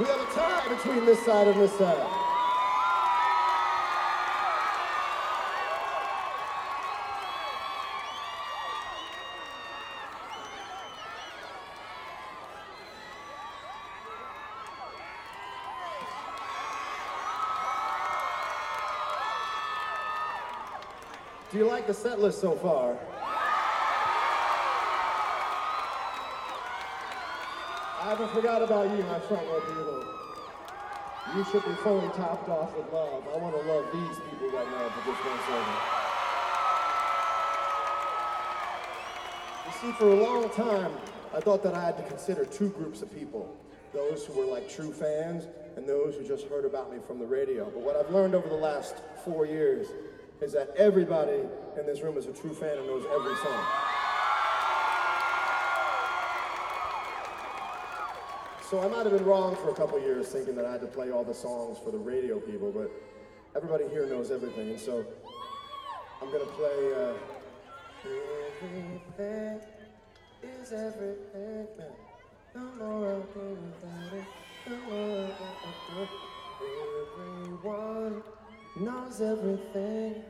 We have a tie between this side and this side. Do you like the set list so far? I haven't forgot about you, my front row. You should be fully topped off with love. I want to love these people right now for just one second. You see, for a long time, I thought that I had to consider two groups of people. Those who were like true fans and those who just heard about me from the radio. But what I've learned over the last four years is that everybody in this room is a true fan and knows every song. So I might have been wrong for a couple years thinking that I had to play all the songs for the radio people, but everybody here knows everything, and so I'm gonna play. Uh, everything is everything. No more without it. No more. Everyone knows everything.